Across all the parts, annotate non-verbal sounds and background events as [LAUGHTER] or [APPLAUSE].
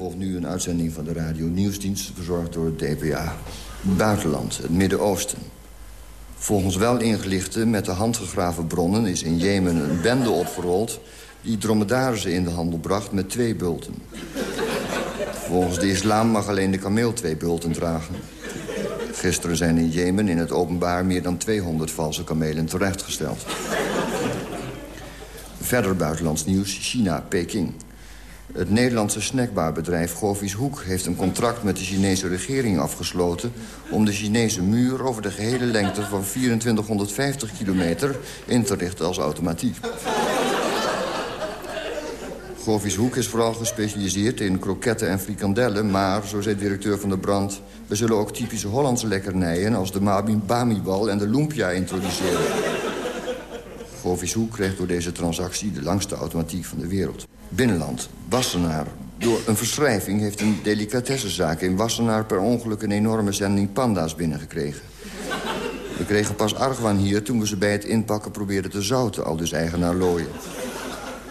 volgt nu een uitzending van de radio Nieuwsdienst... verzorgd door het DPA. Buitenland, het Midden-Oosten. Volgens wel ingelichte, met de hand gegraven bronnen... is in Jemen een bende opgerold... die dromedarissen in de handel bracht met twee bulten. Volgens de islam mag alleen de kameel twee bulten dragen. Gisteren zijn in Jemen in het openbaar meer dan 200 valse kamelen terechtgesteld. Verder buitenlands nieuws, China, Peking. Het Nederlandse snackbarbedrijf Govies Hoek heeft een contract met de Chinese regering afgesloten... om de Chinese muur over de gehele lengte van 2450 kilometer in te richten als automatiek. Govies Hoek is vooral gespecialiseerd in kroketten en frikandellen... maar, zo zei directeur van de brand... we zullen ook typische Hollandse lekkernijen... als de bamibal en de lumpia introduceren. Hoek kreeg door deze transactie de langste automatiek van de wereld. Binnenland, Wassenaar. Door een verschrijving heeft een delicatessenzaak in Wassenaar... per ongeluk een enorme zending panda's binnengekregen. We kregen pas argwaan hier toen we ze bij het inpakken probeerden te zouten... al dus eigenaar looien.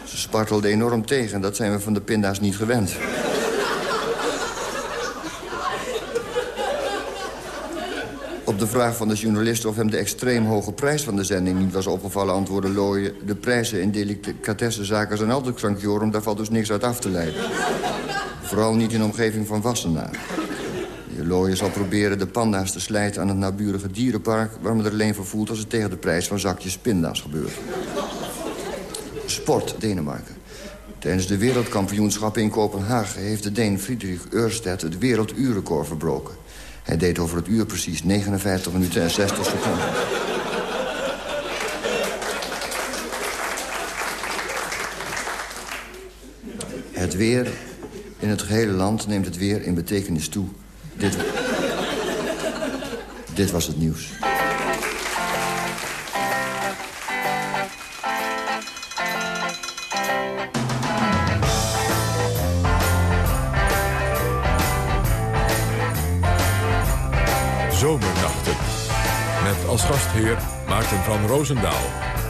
Ze spartelde enorm tegen, dat zijn we van de pinda's niet gewend. Op de vraag van de journalist of hem de extreem hoge prijs van de zending niet was opgevallen... antwoordde Looyen, de prijzen in delicatessenzaken zijn altijd krankjorum... daar valt dus niks uit af te leiden. Vooral niet in de omgeving van Wassenaar. De zal proberen de panda's te slijten aan het naburige dierenpark... waar men er alleen voor voelt als het tegen de prijs van zakjes pinda's gebeurt. Sport, Denemarken. Tijdens de wereldkampioenschappen in Kopenhagen... heeft de Deen Friedrich Ørsted het werelduurrecord verbroken. Hij deed over het uur precies 59 minuten en 60 seconden. Het weer in het gehele land neemt het weer in betekenis toe. Dit, dit was het nieuws. Maarten van Roosendaal.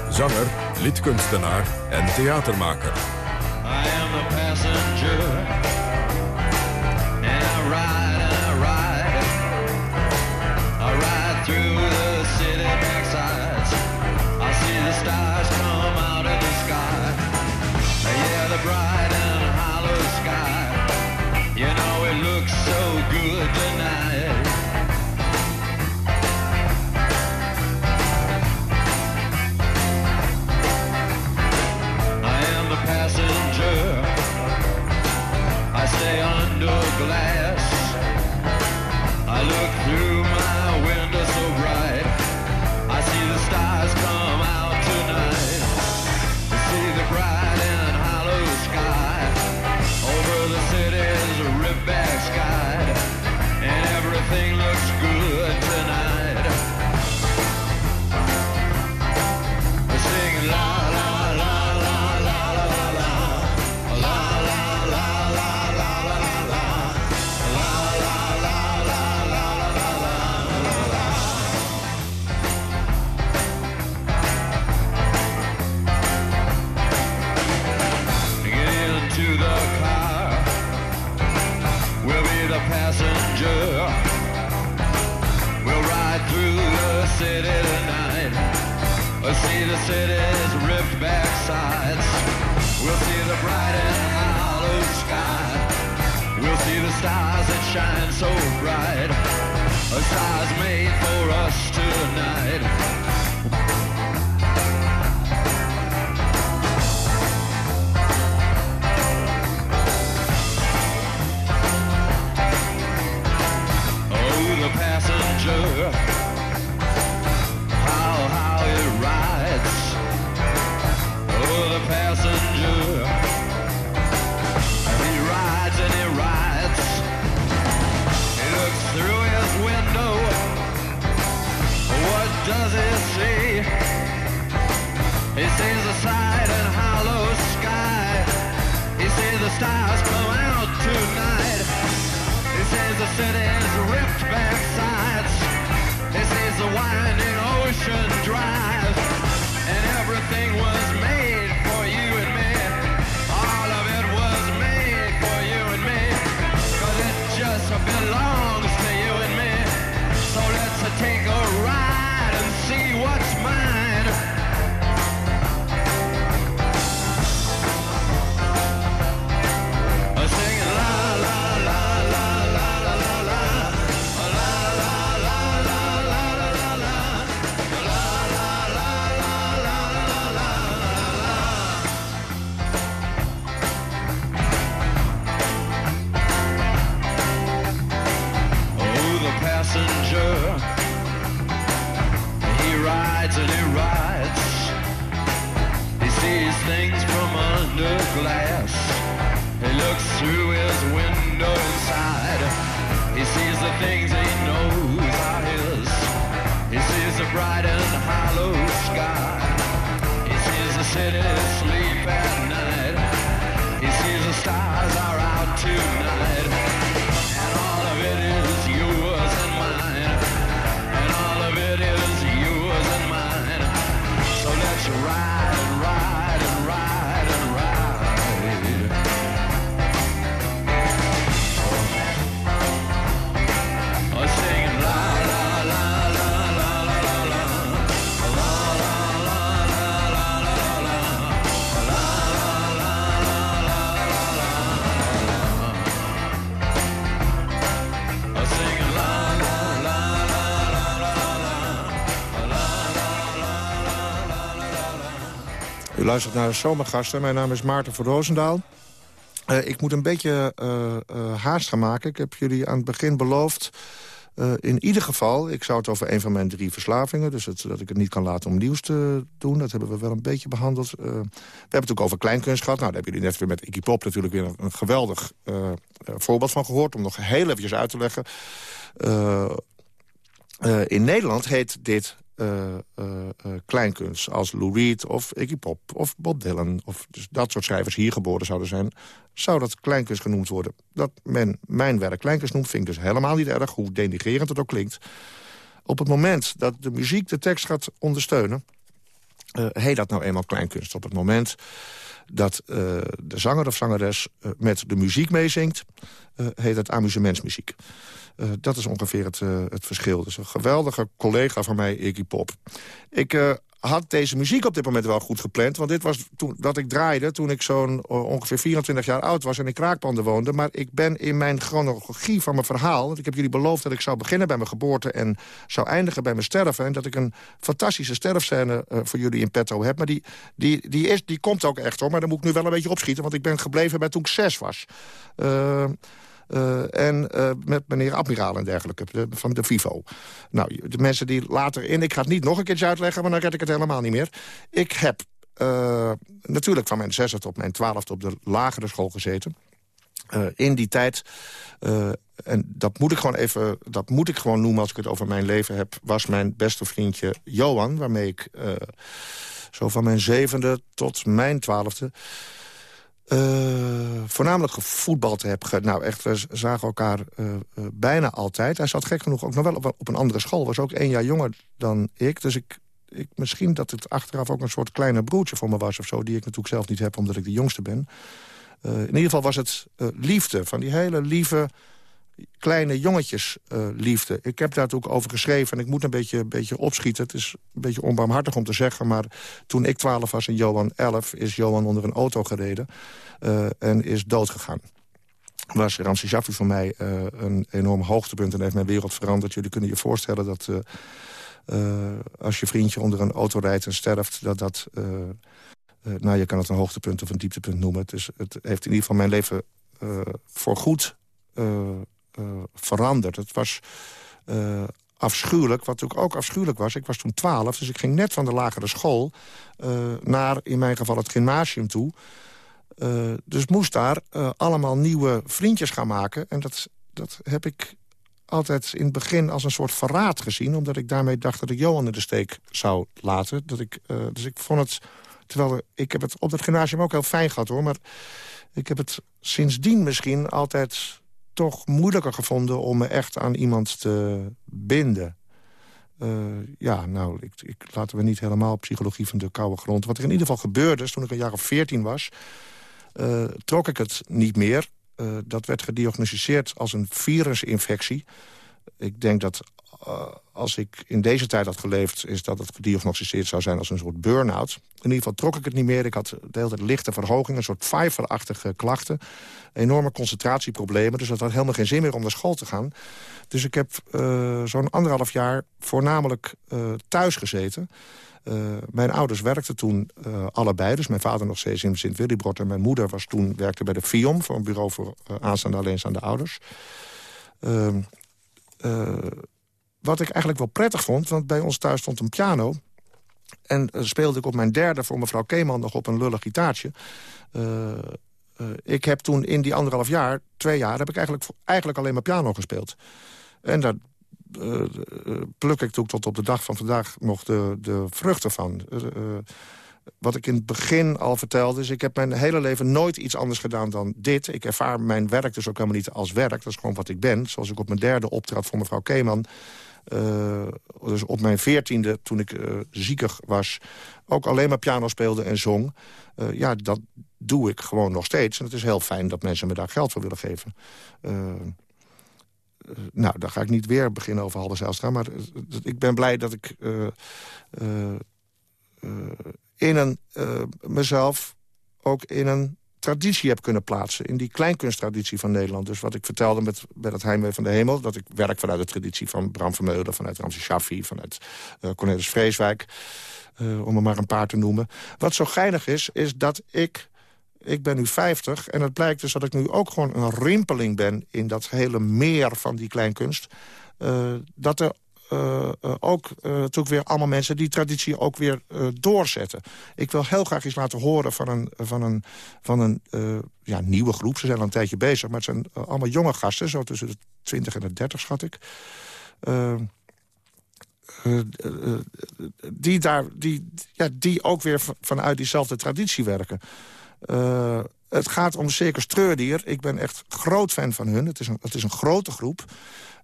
Zanger, liedkunstenaar en theatermaker. City tonight. We'll see the city's ripped back sides. We'll see the bright and hollow sky. We'll see the stars that shine so bright. A stars made for us tonight. He sees the side and hollow sky. He sees the stars come out tonight. He sees the city's ripped back sides. He sees the winding ocean drive. And everything was made things from under glass. He looks through his window inside. He sees the things he knows are his. He sees the bright and hollow sky. He sees the city. Luistert naar de Zomergasten. Mijn naam is Maarten van Roosendaal. Eh, ik moet een beetje eh, eh, haast gaan maken. Ik heb jullie aan het begin beloofd... in ieder geval, ik zou het over een van mijn drie verslavingen... dus dat ik het niet kan laten om nieuws te doen. Dat hebben we wel een beetje behandeld. Eh, we hebben het natuurlijk over kleinkunst gehad. Nou, daar hebben jullie net weer met Iggy Pop natuurlijk weer een, geweldig voorbeeld van gehoord... om nog heel eventjes uit te leggen. In Nederland heet dit kleinkunst. Als Lou Reed of Iggy Pop of Bob Dylan... of dus dat soort schrijvers hier geboren zouden zijn... zou dat kleinkunst genoemd worden. Dat men mijn werk kleinkunst noemt, vind ik dus helemaal niet erg... hoe denigrerend het ook klinkt. Op het moment dat de muziek de tekst gaat ondersteunen... eh, heet dat nou eenmaal kleinkunst. Op het moment dat eh, de zanger of zangeres eh, met de muziek meezingt... eh, heet het amusementsmuziek. Eh, dat is ongeveer het, eh, het verschil. Dus een geweldige collega van mij, Iggy Pop. Ik eh, had deze muziek op dit moment wel goed gepland. Want dit was toen, dat ik draaide toen ik zo'n ongeveer 24 jaar oud was... en in kraakpanden woonde. Maar ik ben in mijn chronologie van mijn verhaal... want ik heb jullie beloofd dat ik zou beginnen bij mijn geboorte... en zou eindigen bij mijn sterven. En dat ik een fantastische sterfscène voor jullie in petto heb. Maar die, die, die, is, die komt ook echt, hoor. Maar dan moet ik nu wel een beetje opschieten... want ik ben gebleven bij toen ik zes was. Eh, en eh, met meneer Admiraal en dergelijke, de- van de FIVO. Nou, de mensen die later in... Ik ga het niet nog een keertje uitleggen, maar dan red ik het helemaal niet meer. Ik heb eh, natuurlijk van mijn zesde tot mijn twaalfde op de lagere school gezeten. Eh, in die tijd, eh, en dat moet ik gewoon even, dat moet ik gewoon noemen als ik het over mijn leven heb, was mijn beste vriendje Johan, waarmee ik eh, zo van mijn zevende tot mijn twaalfde eh, voornamelijk gevoetbald heb. Ge nou, echt, we zagen elkaar eh, eh, bijna altijd. Hij zat gek genoeg ook nog wel op, op een andere school. Was ook één jaar jonger dan ik. Dus ik, ik, misschien dat het achteraf ook een soort kleine broertje voor me was of zo... die ik natuurlijk zelf niet heb, omdat ik de jongste ben. In ieder geval was het liefde. Van die hele lieve, kleine jongetjes eh, liefde. Ik heb daar ook over geschreven en ik moet een beetje, beetje opschieten. Het is een beetje onbarmhartig om te zeggen... maar toen ik 12 was en Johan 11... is Johan onder een auto gereden eh, en is doodgegaan. Was Ramse Jaffi voor mij eh, een enorm hoogtepunt... en heeft mijn wereld veranderd. Jullie kunnen je voorstellen dat... als je vriendje onder een auto rijdt en sterft... dat dat... nou, je kan het een hoogtepunt of een dieptepunt noemen. Het, is, het heeft in ieder geval mijn leven uh, voorgoed uh, uh, veranderd. Het was uh, afschuwelijk, wat natuurlijk ook afschuwelijk was. Ik was toen twaalf, dus ik ging net van de lagere school... naar, in mijn geval, het gymnasium toe. dus moest daar allemaal nieuwe vriendjes gaan maken. En dat, dat heb ik altijd in het begin als een soort verraad gezien... omdat ik daarmee dacht dat ik Johan in de steek zou laten. Dat ik, dus ik vond het... Terwijl ik heb het op het gymnasium ook heel fijn gehad, hoor. Maar ik heb het sindsdien misschien altijd toch moeilijker gevonden... om me echt aan iemand te binden. Uh, ja, nou, ik, ik, laten we niet helemaal psychologie van de koude grond. Wat er in ieder geval gebeurde, is toen ik een jaar of veertien was... Uh, trok ik het niet meer. Uh, dat werd gediagnosticeerd als een virusinfectie. Ik denk dat uh, als ik in deze tijd had geleefd... is dat het gediagnosticeerd zou zijn als een soort burn-out. In ieder geval trok ik het niet meer. Ik had de hele tijd lichte verhoging, een soort vijverachtige klachten. Enorme concentratieproblemen. Dus dat had helemaal geen zin meer om naar school te gaan. Dus ik heb uh, zo'n anderhalf jaar voornamelijk uh, thuis gezeten... Mijn ouders werkten toen allebei. Dus mijn vader nog steeds in Sint-Willibrod... en mijn moeder was toen, werkte bij de FIOM... voor een bureau voor uh, aanstaande alleenstaande ouders. Wat ik eigenlijk wel prettig vond... want bij ons thuis stond een piano... en speelde ik op mijn derde voor mevrouw Keeman... nog op een lullig gitaartje... ik heb toen in die anderhalf jaar, twee jaar... heb ik eigenlijk, eigenlijk alleen maar piano gespeeld. En daar uh, pluk ik tot op de dag van vandaag nog de, de vruchten van. wat ik in het begin al vertelde is... ik heb mijn hele leven nooit iets anders gedaan dan dit. Ik ervaar mijn werk dus ook helemaal niet als werk. Dat is gewoon wat ik ben. Zoals ik op mijn derde optrad voor mevrouw Keeman... Uh, dus op mijn veertiende, toen ik uh, ziekig was... ook alleen maar piano speelde en zong. Uh, ja, dat doe ik gewoon nog steeds. En het is heel fijn dat mensen me daar geld voor willen geven. nou, daar ga ik niet weer beginnen over Halbe Zijlstra. Maar ik ben blij dat ik in een, mezelf ook in een traditie heb kunnen plaatsen. In die kleinkunsttraditie van Nederland. Dus wat ik vertelde met, met het Heimwee van de Hemel... dat ik werk vanuit de traditie van Bram Vermeulen... vanuit Ramses Shaffi, vanuit uh, Cornelis Vreeswijk... Uh, om er maar een paar te noemen. Wat zo geinig is, is dat ik... Ik ben nu 50 en het blijkt dus dat ik nu ook gewoon een rimpeling ben... in dat hele meer van die kleinkunst. Uh, dat er ook uh, natuurlijk weer allemaal mensen die traditie ook weer doorzetten. Ik wil heel graag iets laten horen van een, van een, van een ja, nieuwe groep. Ze zijn al een tijdje bezig, maar het zijn allemaal jonge gasten. Zo tussen de 20 en de 30 schat ik. die, daar, die, ja, die ook weer vanuit diezelfde traditie werken. Het gaat om Circus Treurdier. Ik ben echt groot fan van hun. Het is een, het is een grote groep.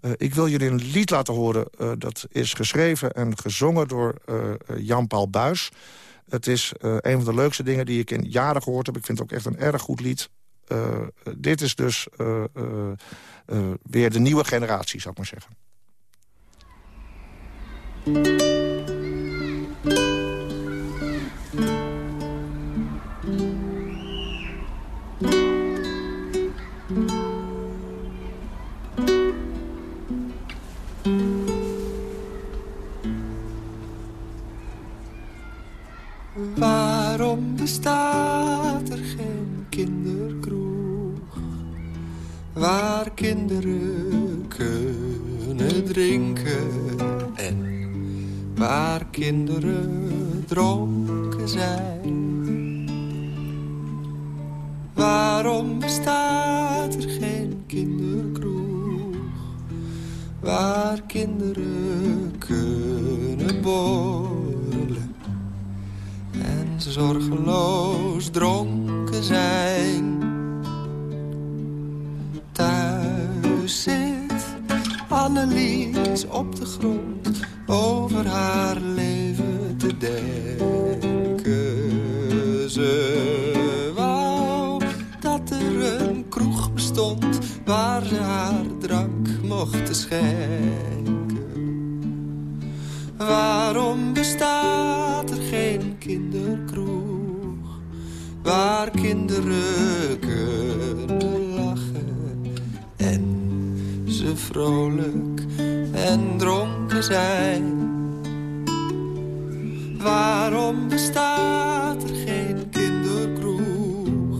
Uh, ik wil jullie een lied laten horen. Uh, dat is geschreven en gezongen door uh, Jan-Paul Buis. Het is een van de leukste dingen die ik in jaren gehoord heb. Ik vind het ook echt een erg goed lied. dit is dus weer de nieuwe generatie, zou ik maar zeggen. Waarom bestaat er geen kinderkroeg waar kinderen kunnen drinken en waar kinderen dronken zijn? Waarom bestaat er geen kinderkroeg waar kinderen zorgeloos dronken zijn. Thuis zit Annelies op de grond over haar leven te denken. Ze wou dat er een kroeg bestond waar ze haar drank mocht schenken. Waarom bestaat er geen kinderkroeg waar kinderen kunnen lachen en ze vrolijk en dronken zijn? Waarom bestaat er geen kinderkroeg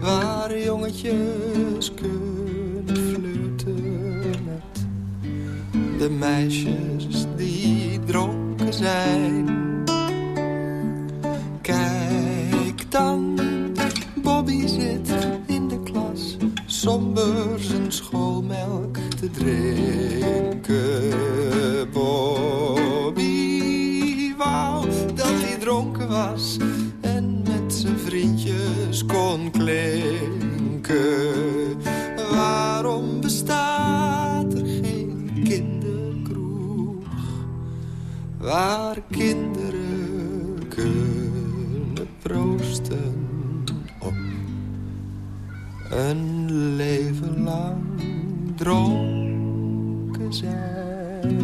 waar jongetjes kunnen flirten met de meisjes dronken zijn. Somber zijn schoolmelk te drinken. Bobby wou dat hij dronken was en met zijn vriendjes kon klinken. Waarom bestaat er geen kind? waar kinderen kunnen proosten een leven lang dronken zijn.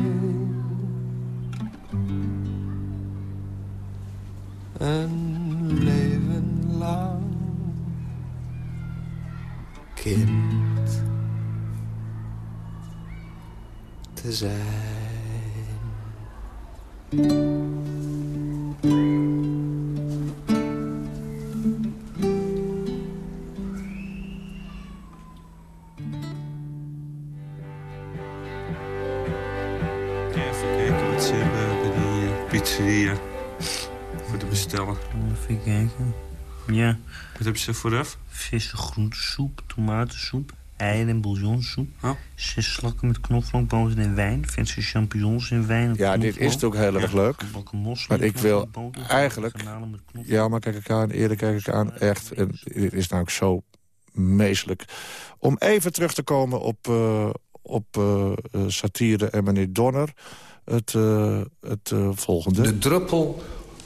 Een leven lang kind te zijn. Hebben ze vooraf? vissen, groentesoep, tomatensoep, eieren en bouillonsoep. Oh. Zes slakken met knoflookboter en wijn. Verse champignons in wijn. Ja, dit is ook heel erg leuk. Maar ik wil eigenlijk-. Ja, maar kijk ik aan, eerder kijk ik aan, echt. En dit is nou ook zo meeselijk. Om even terug te komen op, eh, op eh, eh, satire en meneer Donner. Het, eh, het volgende. De druppel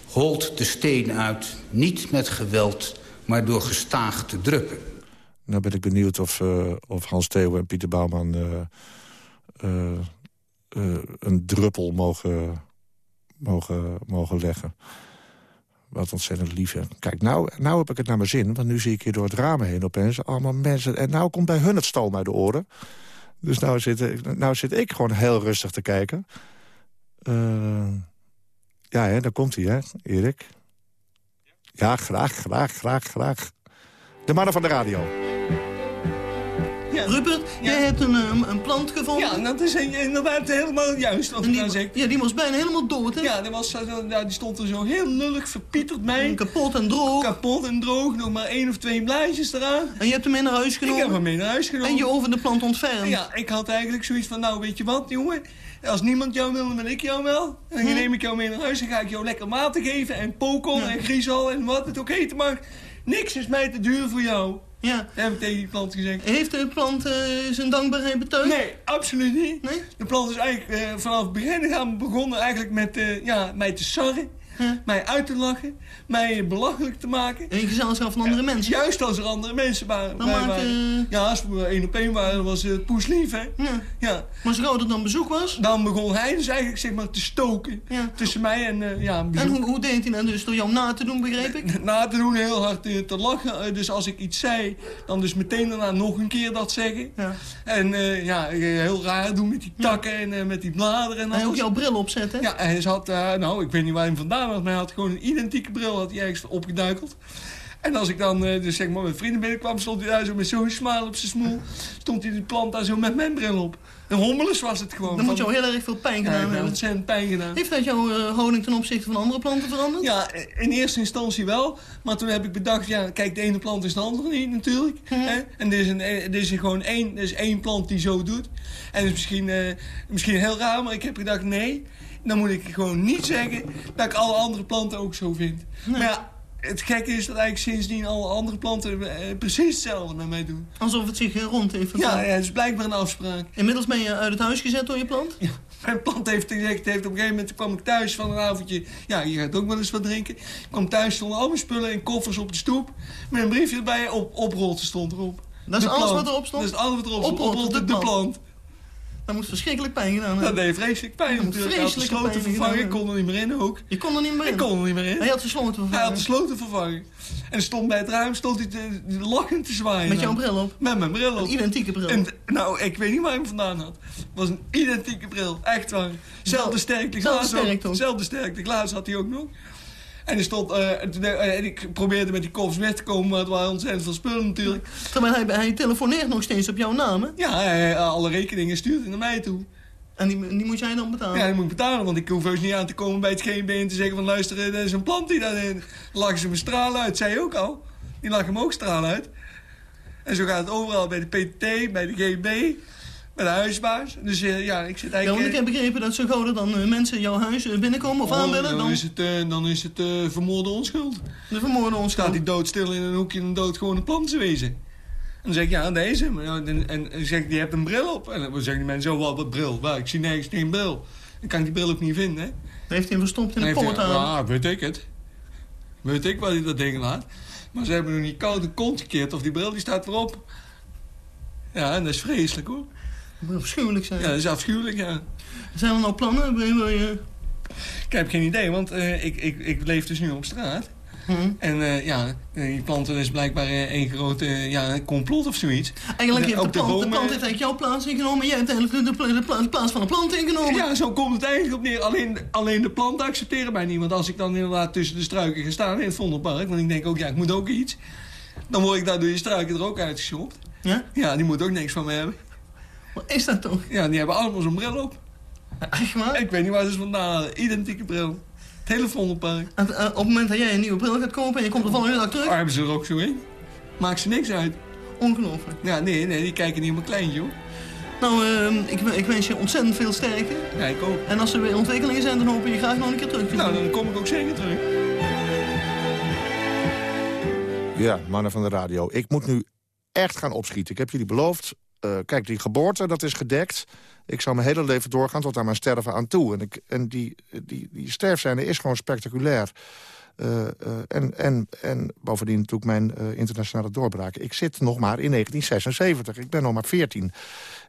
holt de steen uit, niet met geweld, maar door gestaag te drukken. Nou ben ik benieuwd of, eh, of Hans Theo en Pieter Bouwman... eh, eh, een druppel mogen, mogen, mogen leggen. Wat ontzettend lief. hè. Kijk, nou, nou heb ik het naar mijn zin. Want nu zie ik hier door het raam heen opeens allemaal mensen. En nou komt bij hun het stoom uit de oren. Dus nou zit, nou zit ik gewoon heel rustig te kijken. Ja, hè, daar komt hij, hè, Erik. Ja, graag, graag, graag, graag. De mannen van de radio. Rupert, jij hebt een, ehm, een plant gevonden. Ja, dat is inderdaad helemaal juist wat En die, nou zegt. ja, die was bijna helemaal dood, hè? Ja, die, was, ja, die stond er zo heel lullig, verpieterd mee. Kapot en droog. Kapot en droog, nog maar één of twee blaadjes eraan. En je hebt hem mee naar huis Ik genomen? heb hem mee naar huis genomen. En je over de plant ontfermd? Ja, ik had eigenlijk zoiets van, nou weet je wat jongen, als niemand jou wil, dan wil ik jou wel. En dan neem ik jou mee naar huis en ga ik jou lekker maten geven en pokon en griezel en wat het ook heten mag. Niks is mij te duur voor jou. Ja. Dat heb ik tegen die plant gezegd. Heeft de plant eh, zijn dankbaarheid betuigd? Nee, absoluut niet. Nee? De plant is eigenlijk eh, vanaf het begin gaan begonnen eigenlijk met eh, ja, mij te sarren. Mij uit te lachen. Mij belachelijk te maken. In gezelschap van andere mensen? Juist als er andere mensen waren. Dan bij maakt, waren. Ja, als we één op één waren, was het poeslief, hè? Ja. Ja. Maar zo er dan bezoek was? Dan begon hij dus eigenlijk zeg maar te stoken. Ja. Tussen mij en eh, ja, En hoe, hoe deed hij dat dus? Door jou na te doen, begreep ik? Na te doen, heel hard eh, te lachen. Eh, dus als ik iets zei, dan dus meteen daarna nog een keer dat zeggen. Ja. En ja, heel raar doen met die takken en met die bladeren en En ook alles. jouw bril opzetten? Ja, hij had, eh, nou, ik weet niet waar hij vandaan maar hij had gewoon een identieke bril had hij ergens opgeduikeld. En als ik dan eh, dus zeg maar met vrienden binnenkwam, stond hij daar zo met zo'n smile op zijn smoel. Stond hij de plant daar zo met mijn bril op. En hommeles was het gewoon. Dan moet Van- jou heel erg veel pijn Ja, gedaan heb hebben. ontzettend pijn gedaan. Heeft dat jouw eh, houding ten opzichte van andere planten veranderd? Ja, in eerste instantie wel. Maar toen heb ik bedacht, ja, kijk, de ene plant is de andere niet natuurlijk. Hè? En er is, een, er is gewoon één, er is één plant die zo doet. En dat is misschien, eh, misschien heel raar, maar ik heb gedacht, nee. Dan moet ik gewoon niet zeggen dat ik alle andere planten ook zo vind. Maar ja, het gekke is dat eigenlijk sindsdien alle andere planten eh, precies hetzelfde met mij doen. Alsof het zich rond heeft Ja, ja, het is blijkbaar een afspraak. Inmiddels ben je uit het huis gezet door je plant? Ja, mijn plant heeft gezegd, heeft op een gegeven moment kwam ik thuis van een avondje. Ja, je gaat ook wel eens wat drinken. Ik kwam thuis, stonden al mijn spullen in koffers op de stoep. Met een briefje erbij, op, oprolte stond erop. Dat is De alles plant. wat erop stond? Dat is alles wat erop stond. Oprolte, de plant. Dat moet verschrikkelijk pijn gedaan Dat hebben. deed vreselijk pijn moet natuurlijk. Hij had de sloten vervangen, ik kon er niet meer in ook. Je kon er niet meer in. Ik kon er niet meer in. Hij had de sloten Hij had vervangen. de sloten vervangen. En stond bij het ruim stond hij te, lachend te zwaaien. Met jouw bril op. Met mijn bril op. Een identieke bril. En, nou, ik weet niet waar hij hem vandaan had. Het was een identieke bril. Echt waar. Zelfde sterkte ook. Zelfde sterkte glaas had hij ook nog. En, er stond, eh, en toen- eh, en ik probeerde met die koffers weg te komen, maar het waren ontzettend veel spullen natuurlijk. Terwijl hij, hij telefoneert nog steeds op jouw naam, hè? Ja, hij- alle rekeningen stuurde hij naar mij toe. En die, die moet jij dan betalen? Ja, die moet ik betalen, want ik hoef heus niet aan te komen bij het GMB en te zeggen van luister, eh, er is een plant die daarin. Lachen ze me stralen uit, zei je ook al. Die lachen me ook stralen uit. En zo gaat het overal, bij de PTT, bij de GMB, de huisbaas. Dus eh, ja, ik zit Ja, want eigenlijk... ik heb begrepen dat zo gauw dan eh, mensen jouw huis eh, binnenkomen of Oh, aanbellen, dan, dan is het, eh, dan is het eh, vermoorde onschuld. de vermoorden ons Staat hij doodstil in een hoekje en dood gewoon een. En dan zeg ik, ja, deze. Maar ja, En, en, en zeg ik, die hebt een bril op. En dan zeggen die mensen, zo, wat, wat bril? Waar, ik zie nergens geen bril. Dan kan ik die bril ook niet vinden, hè. Dan heeft hij hem verstopt in de poort aan. Ja, weet ik het. Weet ik waar hij dat ding laat. Maar ze hebben nog niet koud de kont gekeerd of die bril die staat erop. Ja, en dat is vreselijk hoor. Moet afschuwelijk zijn. Ja, dat is afschuwelijk, ja. Zijn er nou plannen? Wil je- je... Ik heb geen idee, want eh, ik, ik, ik leef dus nu op straat. Hm. En eh, ja, eh, die planten is blijkbaar eh, één grote eh, ja, complot of zoiets. Eigenlijk heeft de de plant, de bomen- plant heeft eigenlijk jouw plaats ingenomen en jij hebt eigenlijk de, de, de, pla- de plaats van de plant ingenomen. Ja, zo komt het eigenlijk op neer. Alleen, alleen de planten accepteren mij niet. Want als ik dan inderdaad tussen de struiken ga staan in het Vondelpark... want ik denk ook, ja, ik moet ook iets... dan word ik daar door die struiken er ook uitgeschopt. Ja? Ja, die moet ook niks van me hebben. Wat is dat toch? Ja, die hebben allemaal zo'n bril op. Echt waar? Ik weet niet waar ze vandaan halen. Identieke bril. hele Vondelpark. En, eh, op het moment dat jij een nieuwe bril gaat kopen en je komt er volgende dag terug... Oh, hebben ze er ook zo in? Maakt ze niks uit. Ongelooflijk. Ja, nee, nee, die kijken niet op mijn kleintje, joh. Nou, ehm, ik, ik wens je ontzettend veel sterkte. Ja, ik ook. En als er weer ontwikkelingen zijn, dan hoop je graag nog een keer terug te zien. Nou, dan kom ik ook zeker terug. Ja, mannen van de radio. Ik moet nu echt gaan opschieten. Ik heb jullie beloofd, eh, kijk, die geboorte, dat is gedekt. Ik zal mijn hele leven doorgaan tot aan mijn sterven aan toe. En, ik, en die, die, die sterfzijnde is gewoon spectaculair. Uh, uh, en, en, en bovendien natuurlijk mijn internationale doorbraak. Ik zit nog maar in 1976. Ik ben nog maar 14.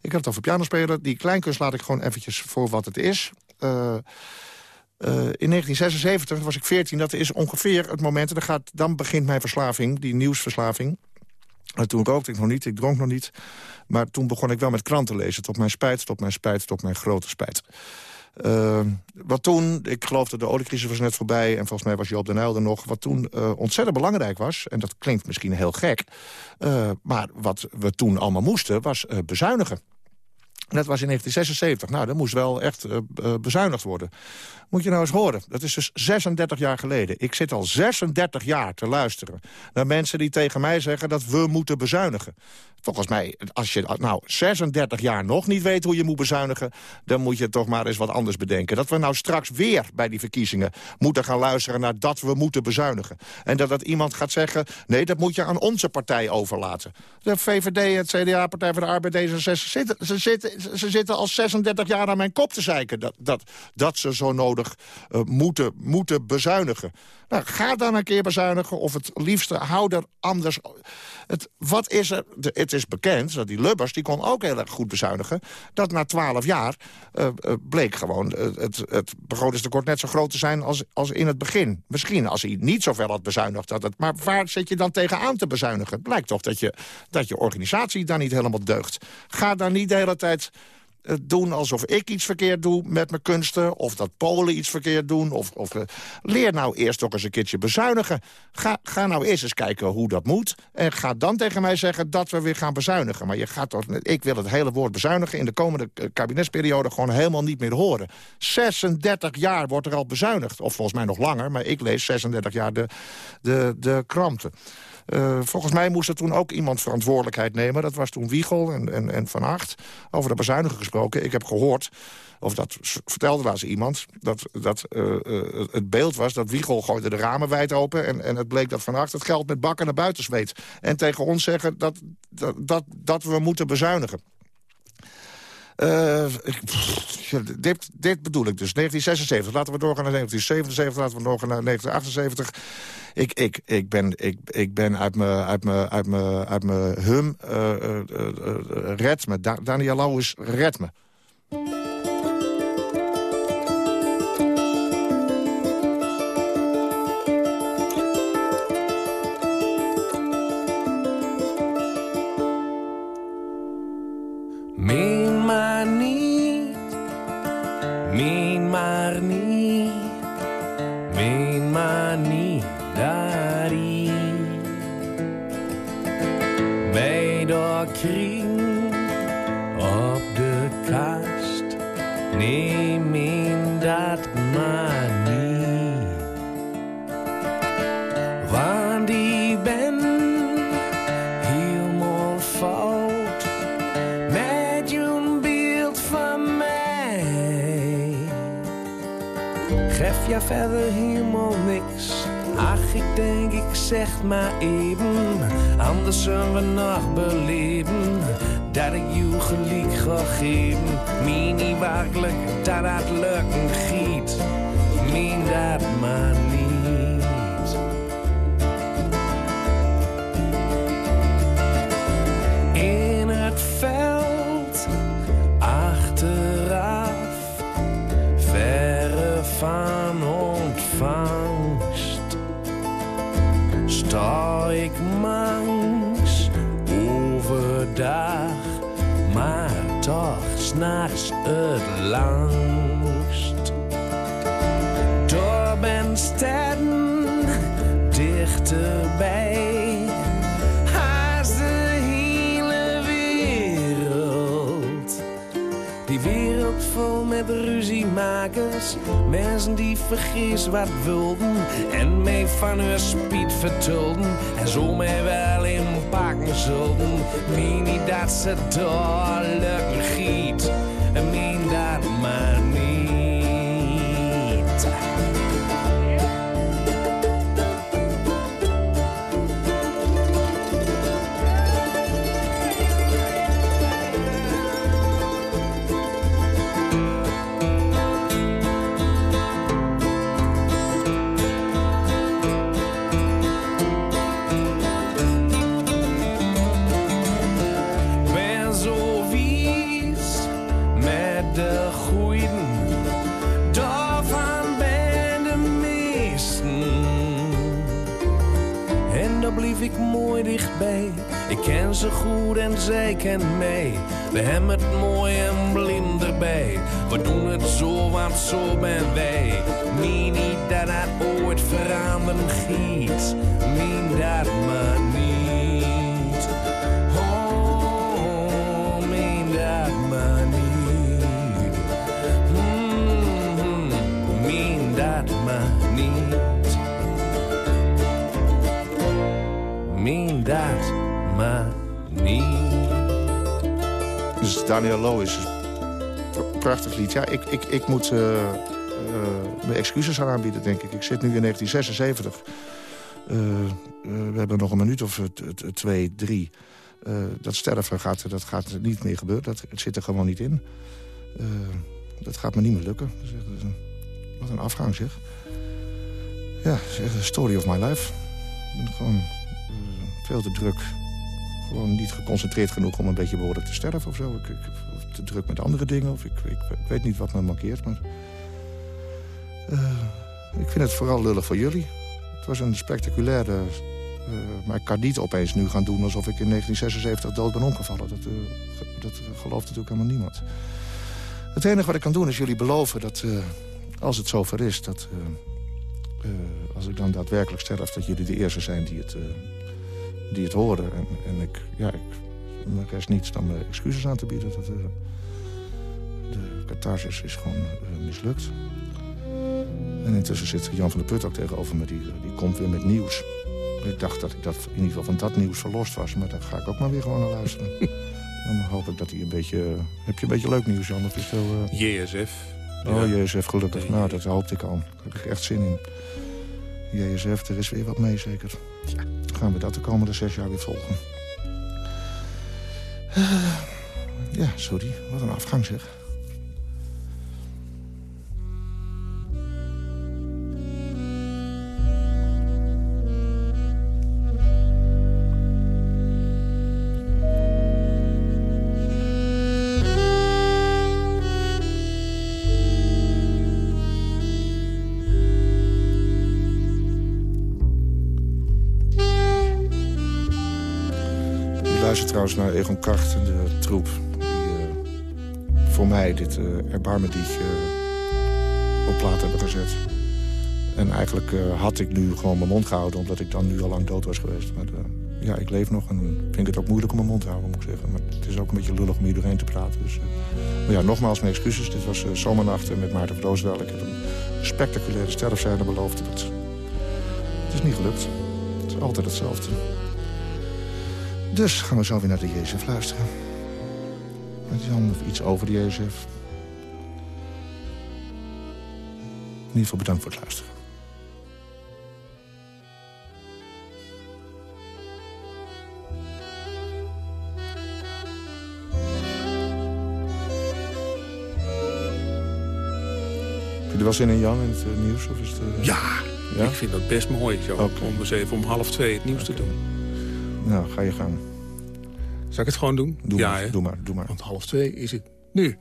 Ik heb het over pianospelen. Die kleinkunst laat ik gewoon eventjes voor wat het is. in 1976 was ik 14. Dat is ongeveer het moment... Dan, gaat, dan begint mijn verslaving, die nieuwsverslaving. Toen rookte ik nog niet, ik dronk nog niet. Maar toen begon ik wel met kranten lezen. Tot mijn spijt, tot mijn spijt, tot mijn grote spijt. Uh, wat toen, ik geloof dat de oliecrisis was net voorbij... en volgens mij was Joop den Uyl nog... wat toen uh, ontzettend belangrijk was, en dat klinkt misschien heel gek... Uh, maar wat we toen allemaal moesten, was bezuinigen. Dat was in 1976. Nou, dat moest wel echt bezuinigd worden. Moet je nou eens horen. Dat is dus 36 jaar geleden. Ik zit al 36 jaar te luisteren naar mensen die tegen mij zeggen... dat we moeten bezuinigen. Volgens mij, als je nou 36 jaar nog niet weet hoe je moet bezuinigen... dan moet je toch maar eens wat anders bedenken. Dat we nou straks weer bij die verkiezingen moeten gaan luisteren... naar dat we moeten bezuinigen. En dat dat iemand gaat zeggen... nee, dat moet je aan onze partij overlaten. De VVD, het CDA, Partij voor de Arbeid, D66... Zitten, ze, zitten, ze zitten al 36 jaar aan mijn kop te zeiken... dat, dat, dat ze zo nodig uh, moeten, moeten bezuinigen. Nou, ga dan een keer bezuinigen of het liefste hou er anders... Het, wat is er... Het is bekend dat die Lubbers, die kon ook heel erg goed bezuinigen... dat na twaalf jaar uh, uh, bleek gewoon het, het begrotingstekort net zo groot te zijn als, als in het begin. Misschien als hij niet zoveel had bezuinigd. Dat het, maar waar zit je dan tegenaan te bezuinigen? Het blijkt toch dat je, dat je organisatie dan niet helemaal deugt. Ga dan niet de hele tijd doen alsof ik iets verkeerd doe met mijn kunsten... of dat Polen iets verkeerd doen. Of, of uh, leer nou eerst toch eens een keertje bezuinigen. Ga, ga nou eerst eens kijken hoe dat moet. En ga dan tegen mij zeggen dat we weer gaan bezuinigen. Maar je gaat toch, ik wil het hele woord bezuinigen... in de komende kabinetsperiode gewoon helemaal niet meer horen. 36 jaar wordt er al bezuinigd. Of volgens mij nog langer, maar ik lees 36 jaar de, de, de kranten. Uh, volgens mij moest er toen ook iemand verantwoordelijkheid nemen. Dat was toen Wiegel en, en, en Van Acht. Over de bezuinigen gesproken. Ik heb gehoord, of dat vertelde laatst iemand... dat, dat uh, uh, het beeld was dat Wiegel gooide de ramen wijd open... en, en het bleek dat Van Acht het geld met bakken naar buiten zweet. En tegen ons zeggen dat, dat, dat, dat we moeten bezuinigen. Uh, dit, bedoel ik dus. 1976, laten we doorgaan naar 1977, laten we doorgaan naar 1978. Ik, ik, ik, ben, ik, ik ben uit mijn uit me, uit me, uit hum, uh, uh, red me. Da Daniel red me. Je verder helemaal niks. Ach, ik denk, ik zeg maar even. Anders zullen we nog beleven. Dat ik je gelijk ga geven. Meen niet werkelijk dat het lukken giet. Meen dat maar niet. Het langst. Door ben steden dichterbij. Haast de hele wereld, die wereld vol met ruziemakers. Mensen die vergis wat wilden en mee van hun spiet vertulden. En zo mee wel in pakken zullen. Meen niet dat ze door giet. Ik ken ze goed en zij kent mij. We hebben het mooi en blind erbij. We doen het zo, want zo ben wij. Meen niet dat ooit veranderen giet. Daniel Lois. Een prachtig lied. Ja, ik, ik, ik moet eh, eh, mijn excuses aan aanbieden, denk ik. Ik zit nu in 1976. Eh, we hebben nog een minuut of twee, drie. Dat sterven gaat, dat gaat niet meer gebeuren. Dat, het zit er gewoon niet in. Dat gaat me niet meer lukken. Is wat een afgang, zeg. Ja, is story of my life. Ik ben gewoon veel te druk gewoon niet geconcentreerd genoeg om een beetje behoorlijk te sterven of zo. Ik, of te druk met andere dingen. Of ik, ik, weet niet wat me mankeert. Maar eh, ik vind het vooral lullig voor jullie. Het was een spectaculaire... eh, maar ik kan niet opeens nu gaan doen alsof ik in 1976 dood ben omgevallen. Dat, ge- dat gelooft natuurlijk helemaal niemand. Het enige wat ik kan doen is jullie beloven dat als het zover is... dat als ik dan daadwerkelijk sterf, dat jullie de eerste zijn die het... eh, die het horen. En, en ik, ja, ik, rest niets dan mijn excuses aan te bieden. Dat, eh, de catharsis is gewoon eh, mislukt. En intussen zit Jan van der Put ook tegenover me. Die, die komt weer met nieuws. Ik dacht dat ik dat, in ieder geval van dat nieuws verlost was. Maar daar ga ik ook maar weer gewoon naar luisteren. [LAUGHS] Dan hoop ik dat hij een beetje... Heb je een beetje leuk nieuws, Jan? Of is het eh, JSF. Oh, JSF, gelukkig. Nou, dat hoopte ik al. Daar heb ik echt zin in. JSF, er is weer wat mee, zeker. Gaan we dat de komende zes jaar weer volgen. Eh, ja, sorry. Wat een afgang, zeg. Naar Egon en de troep... die eh, voor mij dit uh, uh, op plaat hebben gezet. En eigenlijk uh, had ik nu gewoon mijn mond gehouden... omdat ik dan nu al lang dood was geweest. Maar uh, ja, ik leef nog en vind het ook moeilijk om mijn mond te houden, moet ik zeggen. Maar het is ook een beetje lullig om hier doorheen te praten. Dus, uh, maar ja, nogmaals mijn excuses. Dit was Zomernachten met Maarten van Roosdal. Ik heb een spectaculaire sterfzijde beloofd. Het is niet gelukt. Het is altijd hetzelfde. Dus gaan we zo weer naar de JSF luisteren. Met Jan of iets over de JSF. In ieder geval bedankt voor het luisteren. Heb je er wel zin in, Jan, in het uh, nieuws? Of is het, uh... ja, ja, ik vind dat best mooi zo, okay. om eens even om half twee het nieuws okay. te doen. Nou, ga je gang. Zal ik het gewoon doen? Doe, ja, maar, doe maar, doe maar. Want half twee is het nu.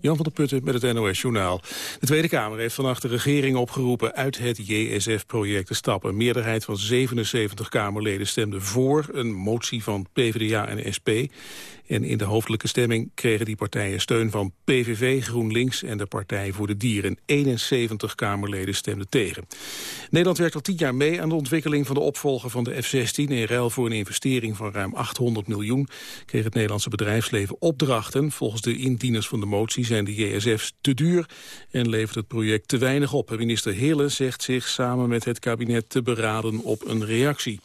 Jan van der Putten met het NOS-journaal. De Tweede Kamer heeft vannacht de regering opgeroepen uit het JSF-project te stappen. Een meerderheid van 77 Kamerleden stemde voor een motie van PvdA en SP. En in de hoofdelijke stemming kregen die partijen steun van PVV, GroenLinks en de Partij voor de Dieren. 71 Kamerleden stemden tegen. Nederland werkt al tien jaar mee aan de ontwikkeling van de opvolger van de F-16. In ruil voor een investering van ruim 800 miljoen kreeg het Nederlandse bedrijfsleven opdrachten. Volgens de indieners van de motie zijn de JSF's te duur en levert het project te weinig op. Minister Heerlen zegt zich samen met het kabinet te beraden op een reactie.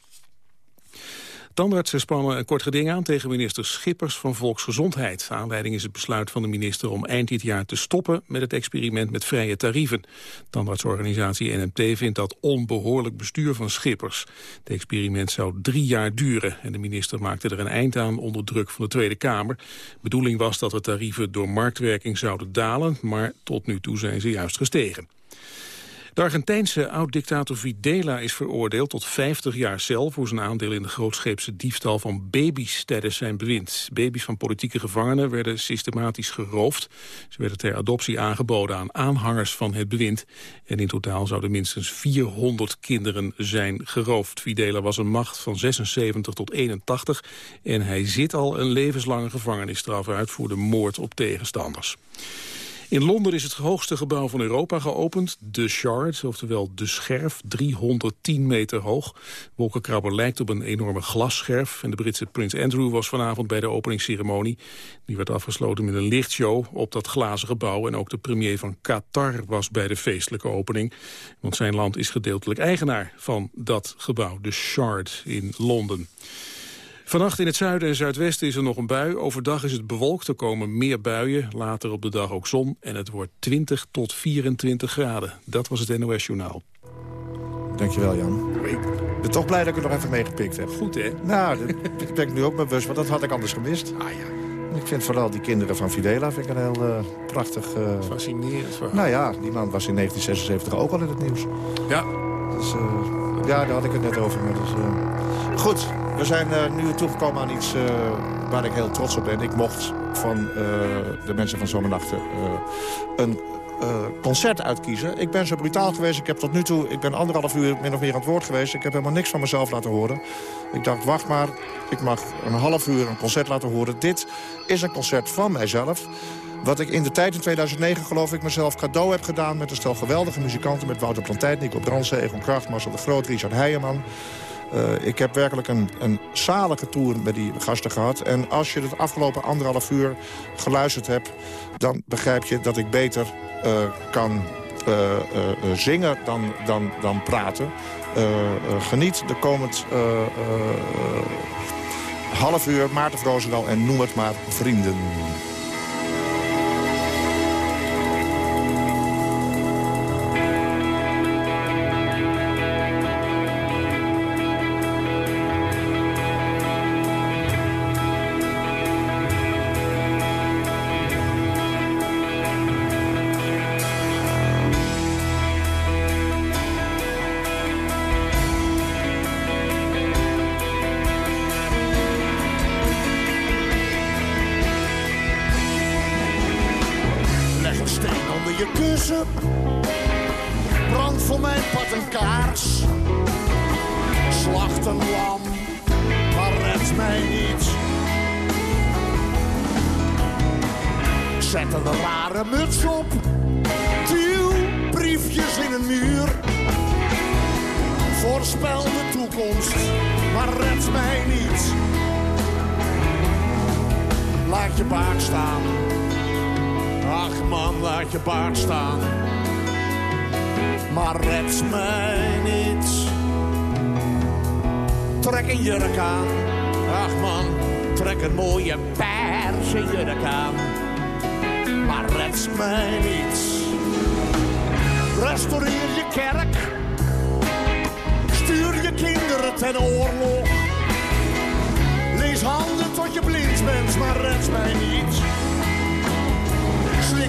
Tandartsen spannen een kort geding aan tegen minister Schippers van Volksgezondheid. Aanleiding is het besluit van de minister om eind dit jaar te stoppen met het experiment met vrije tarieven. Tandartsorganisatie NMT vindt dat onbehoorlijk bestuur van Schippers. Het experiment zou drie jaar duren en de minister maakte er een eind aan onder druk van de Tweede Kamer. Bedoeling was dat de tarieven door marktwerking zouden dalen, maar tot nu toe zijn ze juist gestegen. De Argentijnse oud-dictator Videla is veroordeeld tot 50 jaar cel... voor zijn aandeel in de grootscheepse diefstal van baby's tijdens zijn bewind. Baby's van politieke gevangenen werden systematisch geroofd. Ze werden ter adoptie aangeboden aan aanhangers van het bewind. En in totaal zouden minstens 400 kinderen zijn geroofd. Videla was een macht van 76 tot 81... en hij zit al een levenslange gevangenisstraf uit... voor de moord op tegenstanders. In Londen is het hoogste gebouw van Europa geopend, de Shard, oftewel de scherf, 310 meter hoog. Wolkenkrabber lijkt op een enorme glasscherf en de Britse prins Andrew was vanavond bij de openingsceremonie. Die werd afgesloten met een lichtshow op dat glazen gebouw en ook de premier van Qatar was bij de feestelijke opening. Want zijn land is gedeeltelijk eigenaar van dat gebouw, de Shard in Londen. Vannacht in het zuiden en zuidwesten is er nog een bui. Overdag is het bewolkt, er komen meer buien. Later op de dag ook zon en het wordt 20 tot 24 graden. Dat was het NOS Journaal. Dankjewel, Jan. Ik ben toch blij dat ik het nog even meegepikt heb. Goed, hè? Nou, dat [LAUGHS] ben ik nu ook met bus, want dat had ik anders gemist. Ah ja. Ik vind vooral die kinderen van Fidela vind ik een heel uh, prachtig... Uh... Fascinerend verhaal. Nou ja, die man was in 1976 ook al in het nieuws. Ja. Dus, uh, ja, daar had ik het net over. Dus, Goed, we zijn uh, nu toegekomen aan iets uh, waar ik heel trots op ben. Ik mocht van de mensen van Zomernachten een concert uitkiezen. Ik ben zo brutaal geweest. Ik heb tot nu toe, ik ben anderhalf uur min of meer aan het woord geweest. Ik heb helemaal niks van mezelf laten horen. Ik dacht, wacht maar, ik mag een half uur een concert laten horen. Dit is een concert van mijzelf. Wat ik in de tijd in 2009 geloof ik mezelf cadeau heb gedaan... met een stel geweldige muzikanten. Met Wouter Plantijn, Nico Brandsen, Egon Kracht, Marcel de Groot, Richard Heijerman. Uh, ik heb werkelijk een, een zalige tour met die gasten gehad. En als je het afgelopen anderhalf uur geluisterd hebt... dan begrijp je dat ik beter uh, kan uh, zingen dan, dan, dan praten. geniet de komend half uur Maarten Roosendaal en noem het maar vrienden. je kussen. Brand voor mijn pad een kaars. Slacht een lam, maar red mij niet. Zet een rare muts op. Duw briefjes in een muur. Voorspel de toekomst, maar red mij niet. Laat je baak staan Ach man, laat je baard staan. Maar red mij niet. Trek een jurk aan. Ach man, trek een mooie paarse jurk aan. Maar red mij niet. Restaureer je kerk. Stuur je kinderen ten oorlog. Lees handen tot je blind bent, maar red mij niet.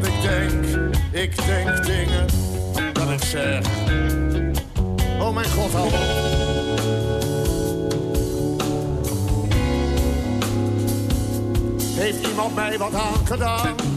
dat ik denk, ik denk dingen dat ik zeg. Oh mijn god, hou. Heeft iemand mij wat aangedaan?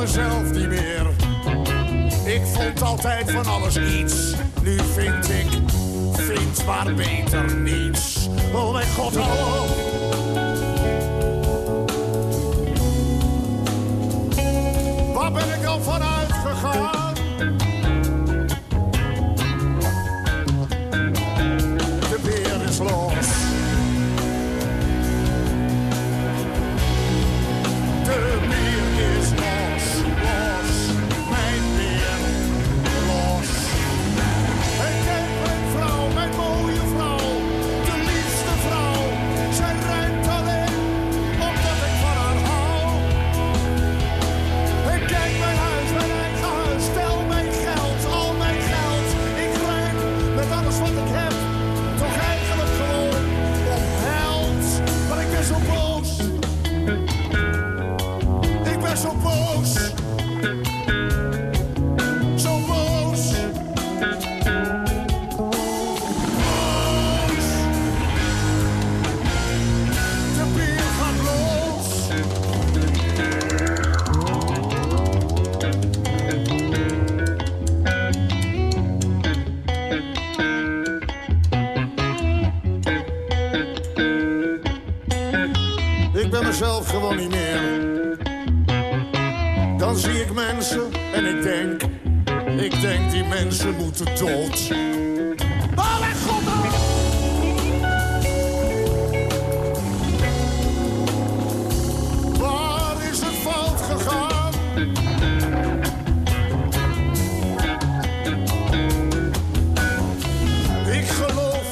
mezelf niet meer. Ik vond altijd van alles iets. Nu vind ik, vind maar beter niets. Oh mijn god, hou. Waar ben ik al vooruit gegaan?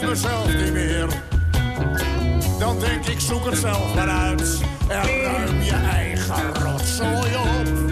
Mezelf niet meer. Dan denk ik, zoek het zelf maar uit. En ruim je eigen rotzooi op.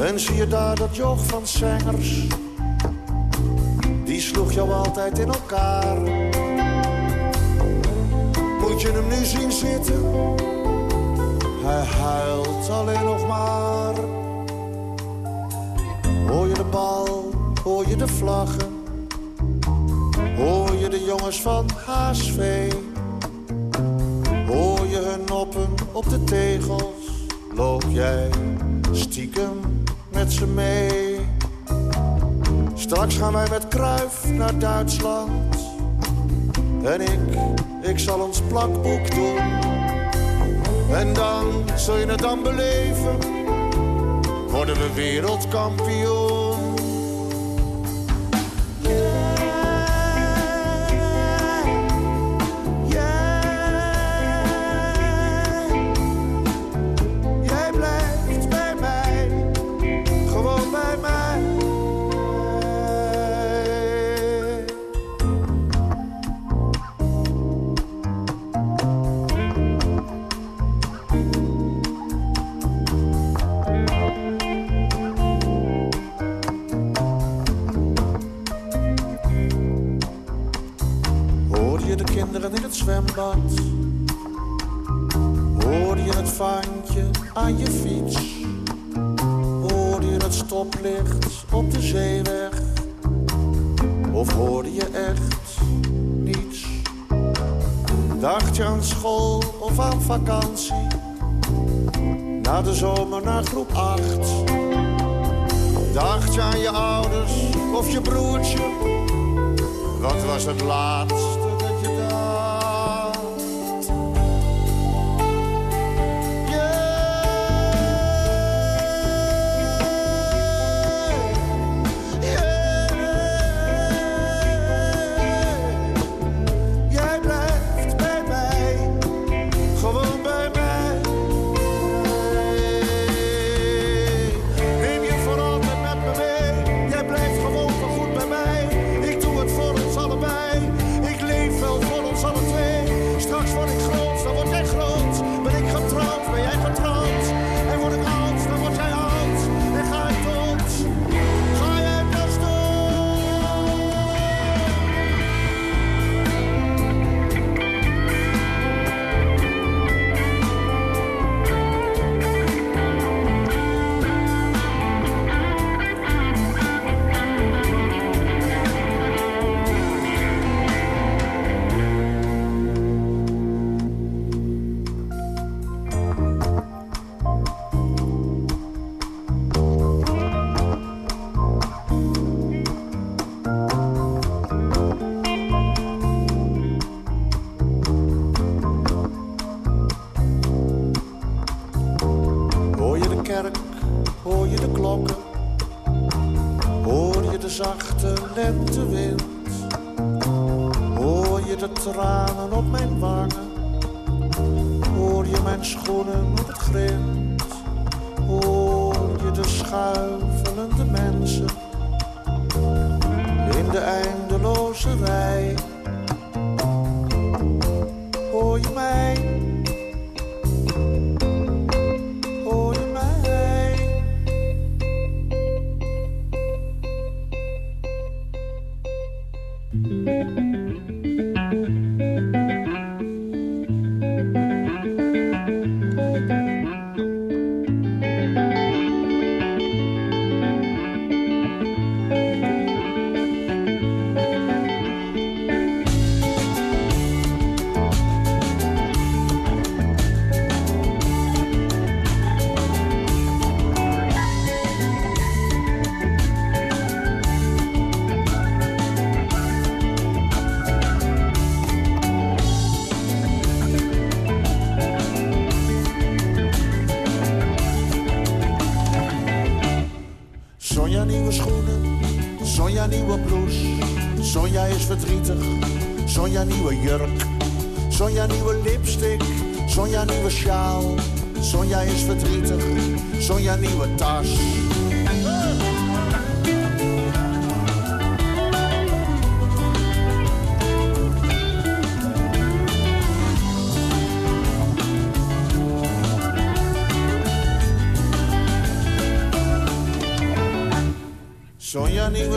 En zie je daar dat joch van zangers, die sloeg jou altijd in elkaar. Moet je hem nu zien zitten? Hij huilt alleen nog maar. Hoor je de bal, hoor je de vlaggen. Hoor je de jongens van HSV. Hoor je hun noppen op de tegels. Loop jij stiekem mee. Straks gaan wij met Kruif naar Duitsland. En ik, ik zal ons plakboek doen. En dan zul je het dan beleven, worden we wereldkampioen.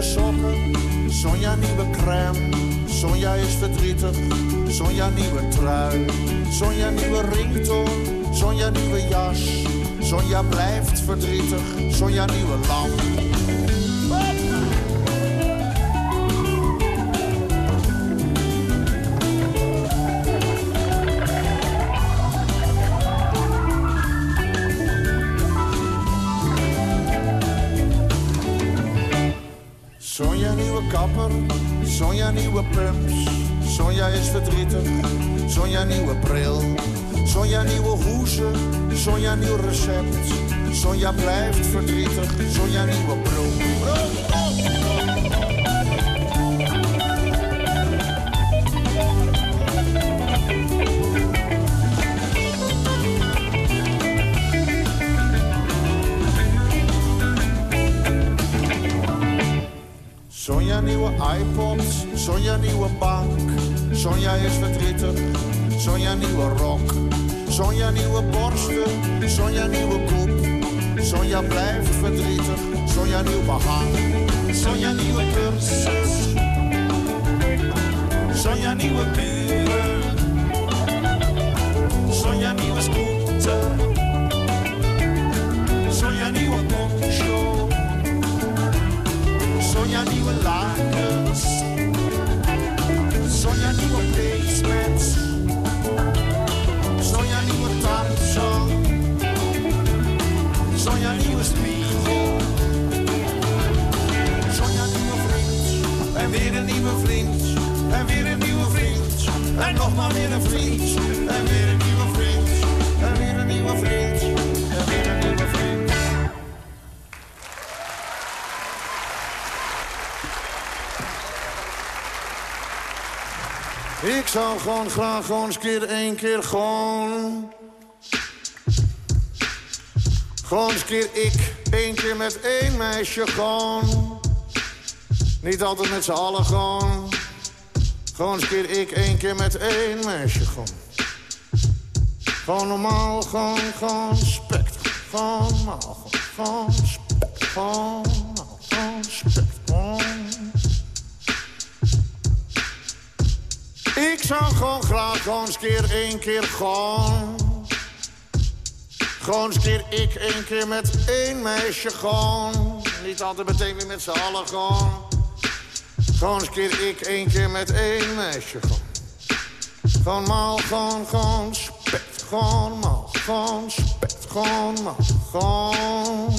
Sokken, Sonja nieuwe crème. Sonja is verdrietig, Sonja nieuwe trui. Sonja nieuwe ringtoon, Sonja nieuwe jas. Sonja blijft verdrietig, Sonja nieuwe lamp. Sonja nieuwe pumps. Sonja is verdrietig, Sonja nieuwe bril. Sonja nieuwe hoesen, Sonja nieuw recept. Sonja blijft verdrietig, Sonja nieuwe broek. Nieuwe iPod, Sonja nieuwe bank. Sonja is verdrietig, Sonja nieuwe rok. Sonja nieuwe borsten, Sonja nieuwe koep. Sonja blijft verdrietig, Sonja nieuw behang. Sonja nieuwe cursus, Sonja nieuwe buren. Sonja nieuwe scooter, Sonja nieuwe poncho. Sonja nieuwe lakens. En nog maar weer een vriend. En weer een nieuwe vriend. En weer een nieuwe vriend. En weer een nieuwe vriend. Ik zou gewoon graag gewoon eens keer één keer gewoon... Gewoon eens keer ik, één keer met één meisje gewoon. Niet altijd met z'n allen gewoon. Gewoon keer ik, één keer met één meisje gewoon. Gewoon normaal, gewoon, gewoon spect. Gewoon normaal, gewoon, spect. Gewoon normaal, gewoon spect. Gewoon... Ik zou gewoon graag gewoon eens keer één keer gewoon... Gewoon eens keer ik één keer met één meisje gewoon. Niet altijd meteen weer met z'n allen gewoon. Eens keer ik één keer met één meisje gewoon. Gewoon maal, gewoon, gewoon spekt. Gewoon maal, gewoon spekt. Gewoon maal, gewoon...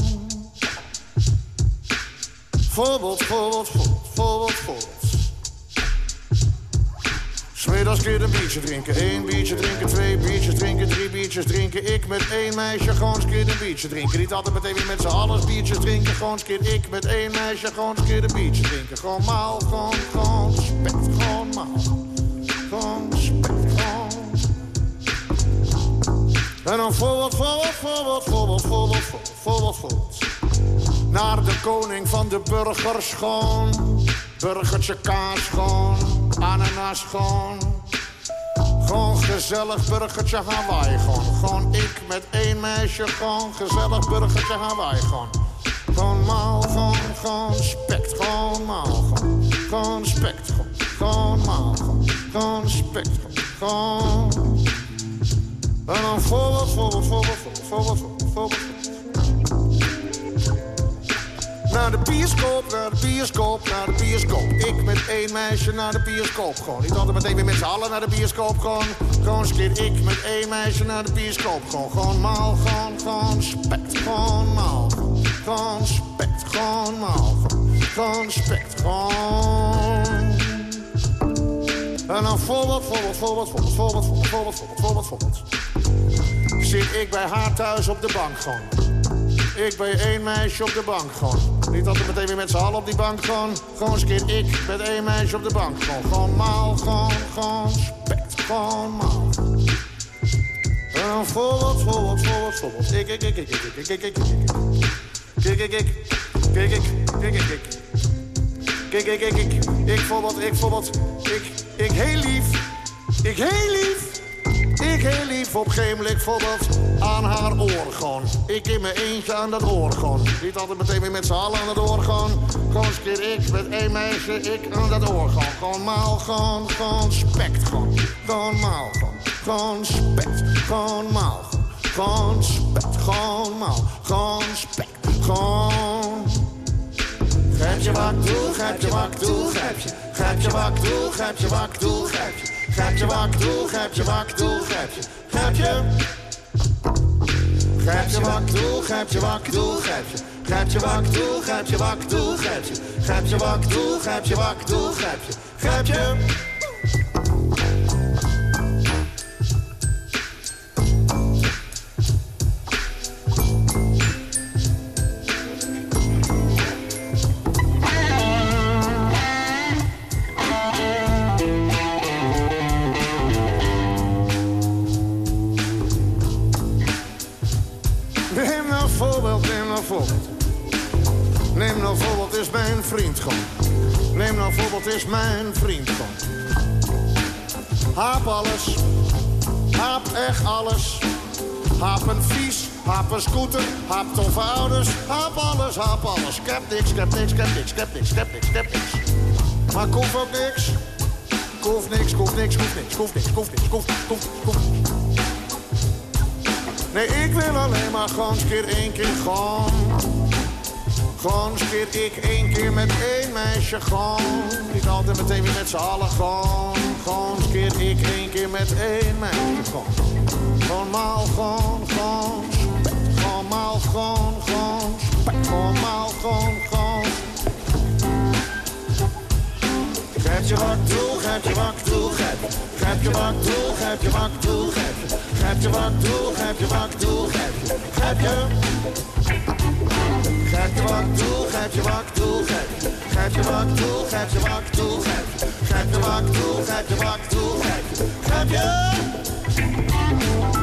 Voorbeeld, voorbeeld, voorbeeld, voorbeeld, voorbeeld. Smiddags keer een biertje drinken, één biertje drinken, twee biertjes drinken, drie biertjes drinken. Ik met één meisje gewoon eens keer een biertje drinken. Niet altijd meteen met z'n allen biertjes drinken. Gewoon eens keer ik met één meisje gewoon eens keer een biertje drinken. Gewoon maal, gewoon, gewoon spekt, gewoon maal. Gewoon spekt, gewoon. En dan voorwaarts, voorwaarts, voorwaarts, voorwaarts, voorwaarts, voorwaarts, voorwaarts. Naar de koning van de burgers gewoon. Burgertje kaas gewoon. Ananas gewoon. Gewoon gezellig burgertje Hawaii gewoon. Gewoon ik met één meisje gewoon. Gezellig burgertje Hawaii gewoon. Gewoon maal, gewoon, gewoon spekt, gewoon maal, gewoon. Gewoon spekt, gewoon. Gewoon maal, gewoon. Gewoon spekt, gewoon. En dan voorwaarts, voorwaarts, voorwaarts, voorwaarts, voorwaarts, voorwaarts. Naar de bioscoop, naar de bioscoop, naar de bioscoop. Ik met één meisje naar de bioscoop. Gewoon niet altijd meteen weer met z'n allen naar de bioscoop. Gewoon, gewoon eens een keer ik met één meisje naar de bioscoop. Gewoon, gewoon maal, gewoon, gewoon spekt. Gewoon maal, gewoon, spekt. Gewoon maal, gewoon, spekt. Gewoon. En dan voorwaarts, voorwaarts, voorwaarts, voorwaarts, voorwaarts, voorwaarts, voorwaarts, voorwaarts, voorwaarts. Zit ik bij haar thuis op de bank gewoon. Ik bij één meisje op de bank gewoon. Niet altijd meteen weer met z'n allen op die bank gewoon. Gewoon eens een keer ik met één meisje op de bank gewoon. Gewoon gewoon, gewoon spekt. Gewoon maal. En voorwaarts, voorwaarts, voorwaarts, voorwaarts. Ik, ik, ik, ik, ik, ik, ik, ik, ik, ik. Ik, ik. Ik, kijk, ik, ik. Kijk, ik, ik, ik. Ik voorwaarts, ik voorwaarts. Ik, ik heel lief. Ik heel lief. Ik heel lief op gemelijk voorbeeld aan haar oor gewoon. Ik in mijn eentje aan dat oor gewoon. Niet altijd meteen weer met z'n allen aan het gewoon. Eens keer ik met één meisje, ik aan dat oor gewoon. Maal, gewoon, gewoon spekt gewoon. Gewoon maal, gewoon. Gewoon spekt, gewoon maal. Gewoon spekt, gewoon maal. Gewoon spekt, gewoon... Grijp je wak toe, grijp je wak toe, grijp je. Grijp je wak toe, grijp je wak toe, grijp je. Grijp je wak toe, grijp je wak toe, grijp je. Grijp je. Grijp je wak toe, grijp je wak toe, grijp je. Grijp je wak toe, grijp je wak toe, grijp je. Grijp je wak toe, grijp je wak toe, grijp je. Grijp je. Is mijn vriend gewoon. Haap alles, haap echt alles. Haap een fiets, haap een scooter, haap toffe ouders. Haap alles, haap alles. Ik heb niks, ik heb niks, ik heb niks, ik heb niks, ik heb niks, ik heb niks. Maar ik ook niks. Ik niks, ik niks, ik niks, ik niks, ik niks, ik hoef niks, niks, niks. Nee, ik wil alleen maar gewoon keer één keer gewoon. Gewoon eens keer ik één keer met één meisje gewoon. Niet altijd meteen weer met z'n allen gewoon. Gewoon eens keer ik één keer met één meisje gewoon. Gewoon maal, gewoon, gewoon. Gewoon maal, gewoon, gewoon. Gewoon maal, gewoon, gewoon. Grijp je wak toe, grijp je wak toe, grijp. Grijp je wak toe, grijp je wak toe, grijp. Grijp je wak toe, grijp je wak toe, grijp. Grijp je. Grijp je wak toe, grijp je wak toe, grijp je. Grijp je wak toe, grijp je wak toe, grijp je. Grijp je wak toe, grijp je wak toe, grijp je. Grijp je.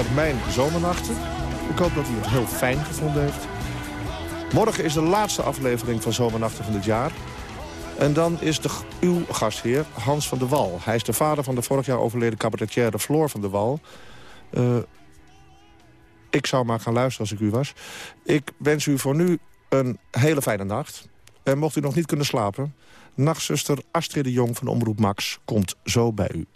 Mijn zomernachten. Ik hoop dat u het heel fijn gevonden heeft. Morgen is de laatste aflevering van Zomernachten van dit jaar. En dan is de, uw gastheer Hans van der Wal. Hij is de vader van de vorig jaar overleden cabaretière Floor van der Wal. Uh, ik zou maar gaan luisteren als ik u was. Ik wens u voor nu een hele fijne nacht. En mocht u nog niet kunnen slapen... nachtzuster Astrid de Jong van Omroep Max komt zo bij u.